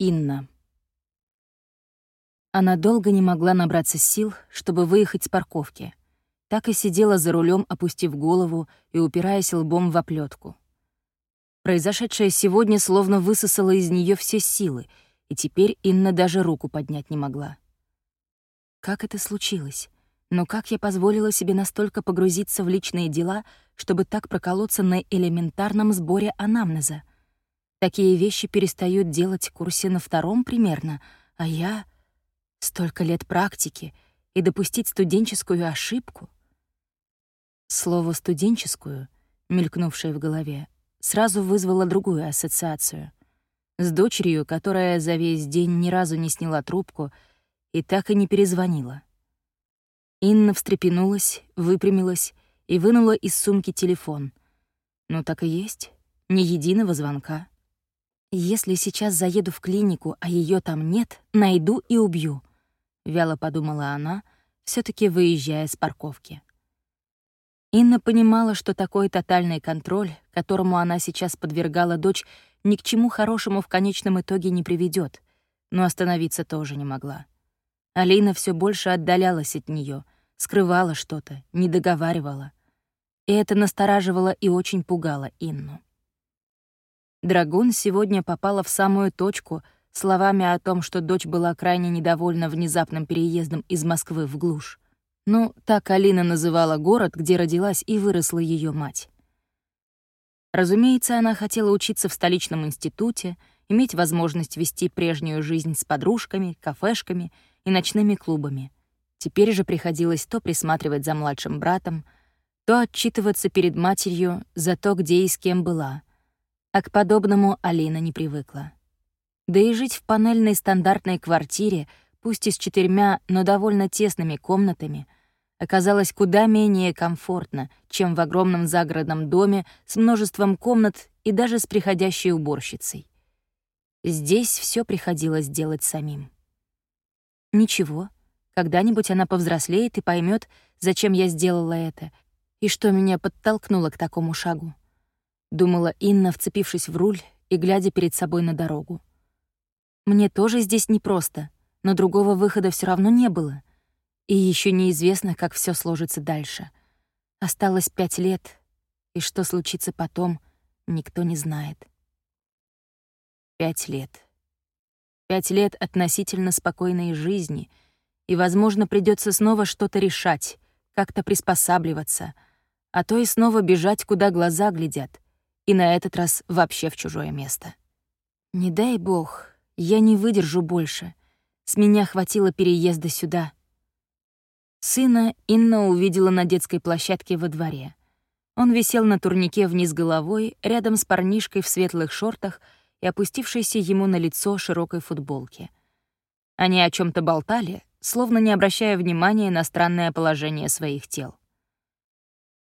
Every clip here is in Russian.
Инна. Она долго не могла набраться сил, чтобы выехать с парковки. Так и сидела за рулем, опустив голову и упираясь лбом в оплетку. Произошедшее сегодня словно высосало из нее все силы, и теперь Инна даже руку поднять не могла. Как это случилось? Но как я позволила себе настолько погрузиться в личные дела, чтобы так проколоться на элементарном сборе анамнеза? Такие вещи перестают делать в курсе на втором примерно, а я... Столько лет практики и допустить студенческую ошибку. Слово «студенческую», мелькнувшее в голове, сразу вызвало другую ассоциацию. С дочерью, которая за весь день ни разу не сняла трубку и так и не перезвонила. Инна встрепенулась, выпрямилась и вынула из сумки телефон. Ну так и есть, ни единого звонка. «Если сейчас заеду в клинику, а ее там нет, найду и убью», — вяло подумала она, все таки выезжая с парковки. Инна понимала, что такой тотальный контроль, которому она сейчас подвергала дочь, ни к чему хорошему в конечном итоге не приведет, но остановиться тоже не могла. Алина все больше отдалялась от нее, скрывала что-то, не договаривала. И это настораживало и очень пугало Инну. Драгун сегодня попала в самую точку словами о том, что дочь была крайне недовольна внезапным переездом из Москвы в глушь. Ну, так Алина называла город, где родилась и выросла ее мать. Разумеется, она хотела учиться в столичном институте, иметь возможность вести прежнюю жизнь с подружками, кафешками и ночными клубами. Теперь же приходилось то присматривать за младшим братом, то отчитываться перед матерью за то, где и с кем была — а к подобному Алина не привыкла. Да и жить в панельной стандартной квартире, пусть и с четырьмя, но довольно тесными комнатами, оказалось куда менее комфортно, чем в огромном загородном доме с множеством комнат и даже с приходящей уборщицей. Здесь все приходилось делать самим. Ничего, когда-нибудь она повзрослеет и поймет, зачем я сделала это и что меня подтолкнуло к такому шагу. — думала Инна, вцепившись в руль и глядя перед собой на дорогу. «Мне тоже здесь непросто, но другого выхода все равно не было. И еще неизвестно, как все сложится дальше. Осталось пять лет, и что случится потом, никто не знает». Пять лет. Пять лет относительно спокойной жизни, и, возможно, придется снова что-то решать, как-то приспосабливаться, а то и снова бежать, куда глаза глядят — и на этот раз вообще в чужое место. Не дай бог, я не выдержу больше. С меня хватило переезда сюда. Сына Инна увидела на детской площадке во дворе. Он висел на турнике вниз головой, рядом с парнишкой в светлых шортах и опустившейся ему на лицо широкой футболке. Они о чем то болтали, словно не обращая внимания на странное положение своих тел.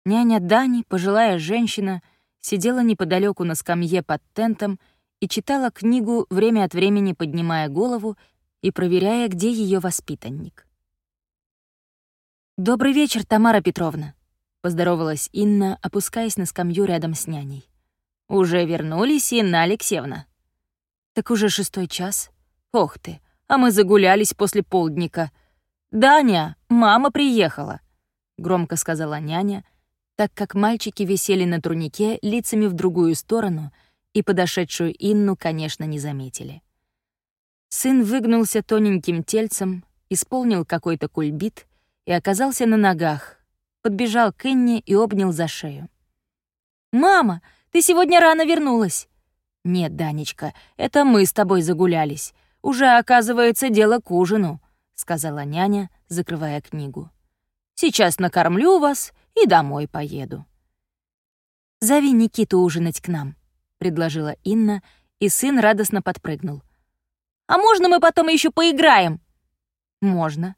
Няня Дани, пожилая женщина — сидела неподалеку на скамье под тентом и читала книгу, время от времени поднимая голову и проверяя, где ее воспитанник. «Добрый вечер, Тамара Петровна», — поздоровалась Инна, опускаясь на скамью рядом с няней. «Уже вернулись, Инна Алексеевна?» «Так уже шестой час. Ох ты, а мы загулялись после полдника. Даня, мама приехала», — громко сказала няня, — так как мальчики висели на турнике лицами в другую сторону и подошедшую Инну, конечно, не заметили. Сын выгнулся тоненьким тельцем, исполнил какой-то кульбит и оказался на ногах, подбежал к Инне и обнял за шею. «Мама, ты сегодня рано вернулась!» «Нет, Данечка, это мы с тобой загулялись. Уже, оказывается, дело к ужину», — сказала няня, закрывая книгу. «Сейчас накормлю вас и домой поеду». «Зови Никиту ужинать к нам», — предложила Инна, и сын радостно подпрыгнул. «А можно мы потом еще поиграем?» «Можно.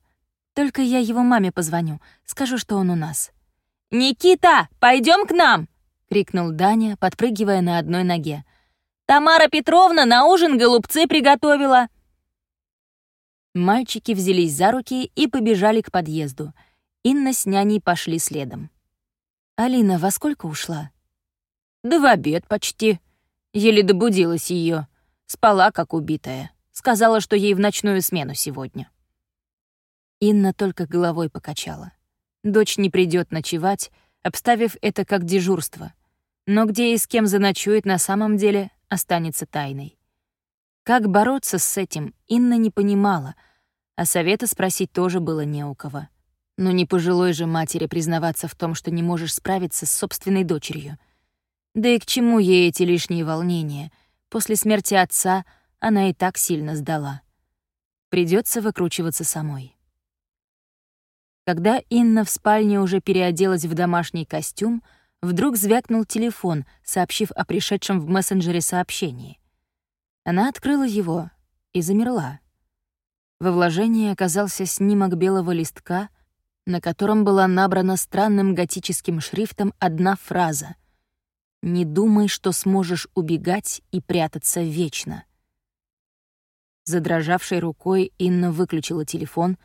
Только я его маме позвоню, скажу, что он у нас». «Никита, пойдем к нам!» — крикнул Даня, подпрыгивая на одной ноге. «Тамара Петровна на ужин голубцы приготовила!» Мальчики взялись за руки и побежали к подъезду — Инна с няней пошли следом. «Алина во сколько ушла?» «Да в обед почти. Еле добудилась ее. Спала, как убитая», — Сказала, что ей в ночную смену сегодня. Инна только головой покачала. Дочь не придет ночевать, обставив это как дежурство. Но где и с кем заночует на самом деле, останется тайной. Как бороться с этим, Инна не понимала, а совета спросить тоже было не у кого. Но не пожилой же матери признаваться в том, что не можешь справиться с собственной дочерью. Да и к чему ей эти лишние волнения? После смерти отца она и так сильно сдала. Придется выкручиваться самой. Когда Инна в спальне уже переоделась в домашний костюм, вдруг звякнул телефон, сообщив о пришедшем в мессенджере сообщении. Она открыла его и замерла. Во вложении оказался снимок белого листка, на котором была набрана странным готическим шрифтом одна фраза «Не думай, что сможешь убегать и прятаться вечно». Задрожавшей рукой Инна выключила телефон,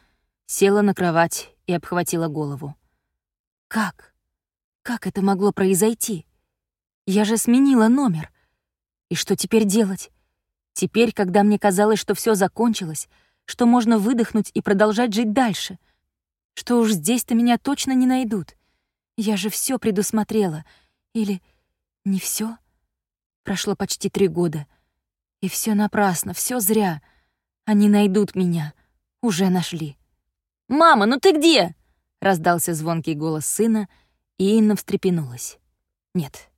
села на кровать и обхватила голову. «Как? Как это могло произойти? Я же сменила номер. И что теперь делать? Теперь, когда мне казалось, что все закончилось, что можно выдохнуть и продолжать жить дальше, что уж здесь-то меня точно не найдут. Я же все предусмотрела. Или не все? Прошло почти три года. И все напрасно, все зря. Они найдут меня. Уже нашли. «Мама, ну ты где?» — раздался звонкий голос сына, и Инна встрепенулась. «Нет,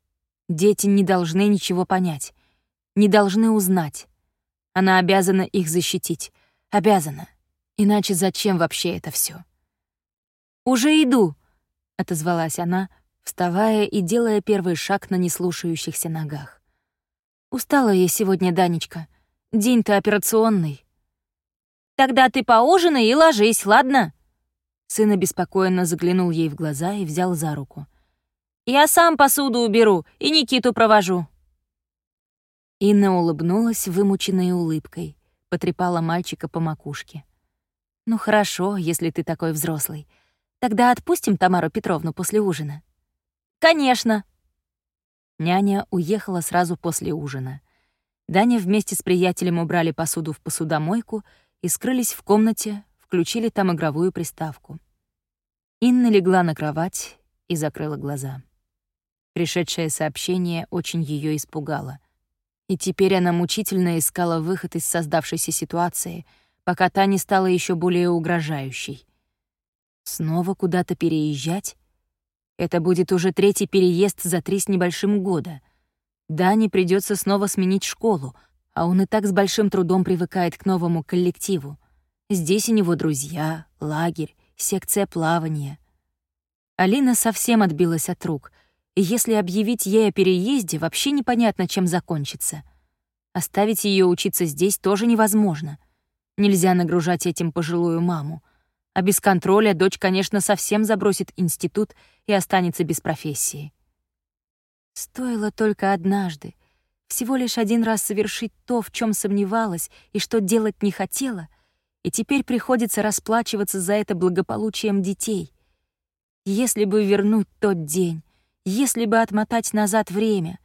дети не должны ничего понять, не должны узнать. Она обязана их защитить, обязана. Иначе зачем вообще это все? «Уже иду», — отозвалась она, вставая и делая первый шаг на неслушающихся ногах. «Устала я сегодня, Данечка. День-то операционный». Тогда ты поужинай и ложись, ладно?» Сын обеспокоенно заглянул ей в глаза и взял за руку. «Я сам посуду уберу и Никиту провожу». Инна улыбнулась вымученной улыбкой, потрепала мальчика по макушке. «Ну хорошо, если ты такой взрослый. Тогда отпустим Тамару Петровну после ужина?» «Конечно!» Няня уехала сразу после ужина. Даня вместе с приятелем убрали посуду в посудомойку — и скрылись в комнате, включили там игровую приставку. Инна легла на кровать и закрыла глаза. Пришедшее сообщение очень ее испугало. И теперь она мучительно искала выход из создавшейся ситуации, пока та не стала еще более угрожающей. Снова куда-то переезжать? Это будет уже третий переезд за три с небольшим года. Дане придется снова сменить школу, а он и так с большим трудом привыкает к новому коллективу. Здесь у него друзья, лагерь, секция плавания. Алина совсем отбилась от рук, и если объявить ей о переезде, вообще непонятно, чем закончится. Оставить ее учиться здесь тоже невозможно. Нельзя нагружать этим пожилую маму. А без контроля дочь, конечно, совсем забросит институт и останется без профессии. Стоило только однажды — всего лишь один раз совершить то, в чем сомневалась и что делать не хотела, и теперь приходится расплачиваться за это благополучием детей. Если бы вернуть тот день, если бы отмотать назад время.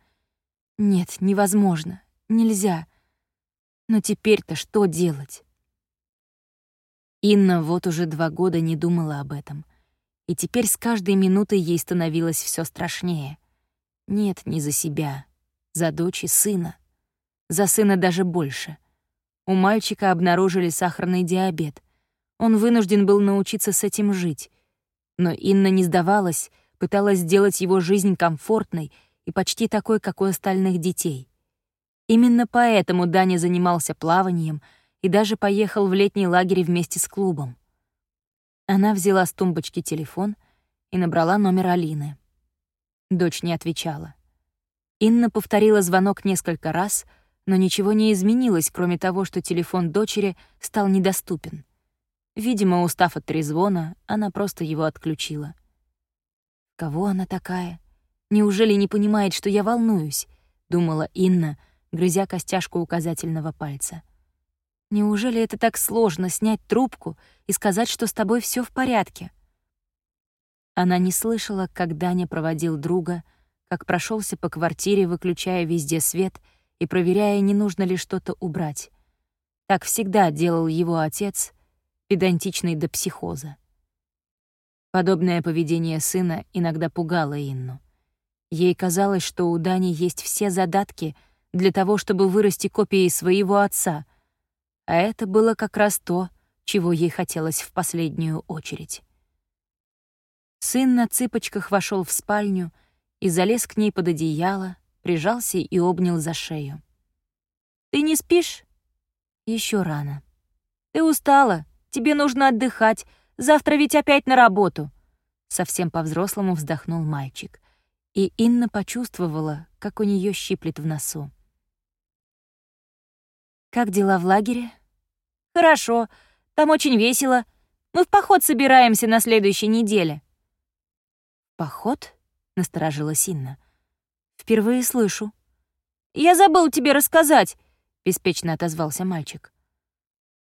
Нет, невозможно, нельзя. Но теперь-то что делать? Инна вот уже два года не думала об этом. И теперь с каждой минутой ей становилось все страшнее. Нет, не за себя, за дочь и сына. За сына даже больше. У мальчика обнаружили сахарный диабет. Он вынужден был научиться с этим жить. Но Инна не сдавалась, пыталась сделать его жизнь комфортной и почти такой, как у остальных детей. Именно поэтому Даня занимался плаванием и даже поехал в летний лагерь вместе с клубом. Она взяла с тумбочки телефон и набрала номер Алины. Дочь не отвечала. Инна повторила звонок несколько раз, но ничего не изменилось, кроме того, что телефон дочери стал недоступен. Видимо, устав от трезвона, она просто его отключила. «Кого она такая? Неужели не понимает, что я волнуюсь?» — думала Инна, грызя костяшку указательного пальца. «Неужели это так сложно — снять трубку и сказать, что с тобой все в порядке?» Она не слышала, как Даня проводил друга — как прошелся по квартире, выключая везде свет и проверяя, не нужно ли что-то убрать. Так всегда делал его отец, педантичный до психоза. Подобное поведение сына иногда пугало Инну. Ей казалось, что у Дани есть все задатки для того, чтобы вырасти копией своего отца, а это было как раз то, чего ей хотелось в последнюю очередь. Сын на цыпочках вошел в спальню и залез к ней под одеяло, прижался и обнял за шею. «Ты не спишь?» Еще рано. «Ты устала, тебе нужно отдыхать, завтра ведь опять на работу!» Совсем по-взрослому вздохнул мальчик, и Инна почувствовала, как у нее щиплет в носу. «Как дела в лагере?» «Хорошо, там очень весело. Мы в поход собираемся на следующей неделе». «Поход?» — насторожилась Инна. «Впервые слышу». «Я забыл тебе рассказать», — беспечно отозвался мальчик.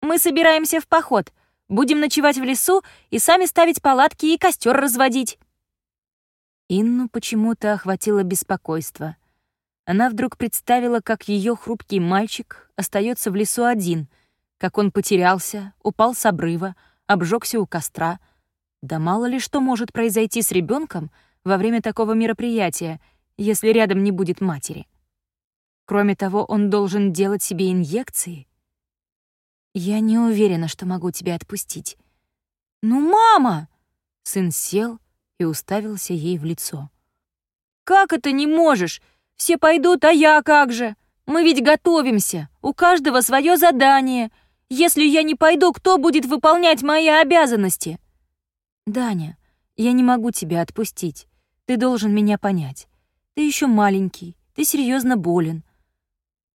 «Мы собираемся в поход. Будем ночевать в лесу и сами ставить палатки и костер разводить». Инну почему-то охватило беспокойство. Она вдруг представила, как ее хрупкий мальчик остается в лесу один, как он потерялся, упал с обрыва, обжегся у костра — да мало ли что может произойти с ребенком во время такого мероприятия, если рядом не будет матери. Кроме того, он должен делать себе инъекции. Я не уверена, что могу тебя отпустить. «Ну, мама!» Сын сел и уставился ей в лицо. «Как это не можешь? Все пойдут, а я как же? Мы ведь готовимся, у каждого свое задание. Если я не пойду, кто будет выполнять мои обязанности?» «Даня, я не могу тебя отпустить. Ты должен меня понять. Ты еще маленький, ты серьезно болен».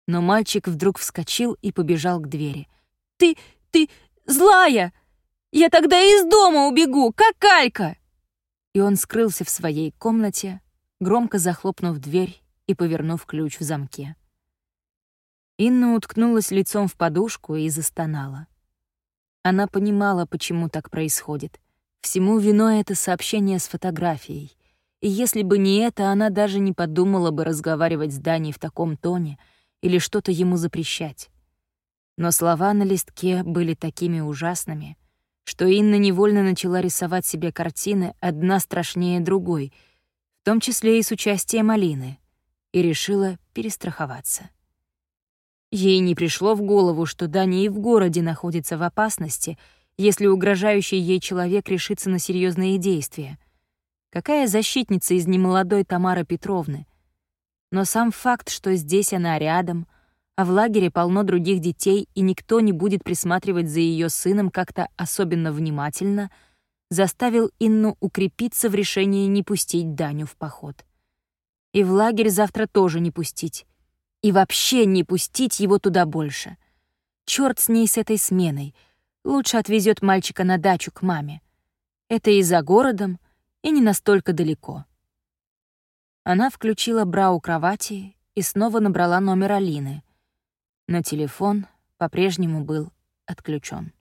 Но мальчик вдруг вскочил и побежал к двери. «Ты, ты злая! Я тогда из дома убегу, как калька!» И он скрылся в своей комнате, громко захлопнув дверь и повернув ключ в замке. Инна уткнулась лицом в подушку и застонала. Она понимала, почему так происходит. Всему виной это сообщение с фотографией. И если бы не это, она даже не подумала бы разговаривать с Даней в таком тоне или что-то ему запрещать. Но слова на листке были такими ужасными, что Инна невольно начала рисовать себе картины одна страшнее другой, в том числе и с участием Алины, и решила перестраховаться. Ей не пришло в голову, что Даня и в городе находится в опасности — если угрожающий ей человек решится на серьезные действия. Какая защитница из немолодой Тамары Петровны? Но сам факт, что здесь она рядом, а в лагере полно других детей, и никто не будет присматривать за ее сыном как-то особенно внимательно, заставил Инну укрепиться в решении не пустить Даню в поход. И в лагерь завтра тоже не пустить. И вообще не пустить его туда больше. Черт с ней с этой сменой — лучше отвезет мальчика на дачу к маме. Это и за городом, и не настолько далеко. Она включила бра у кровати и снова набрала номер Алины, но телефон по-прежнему был отключен.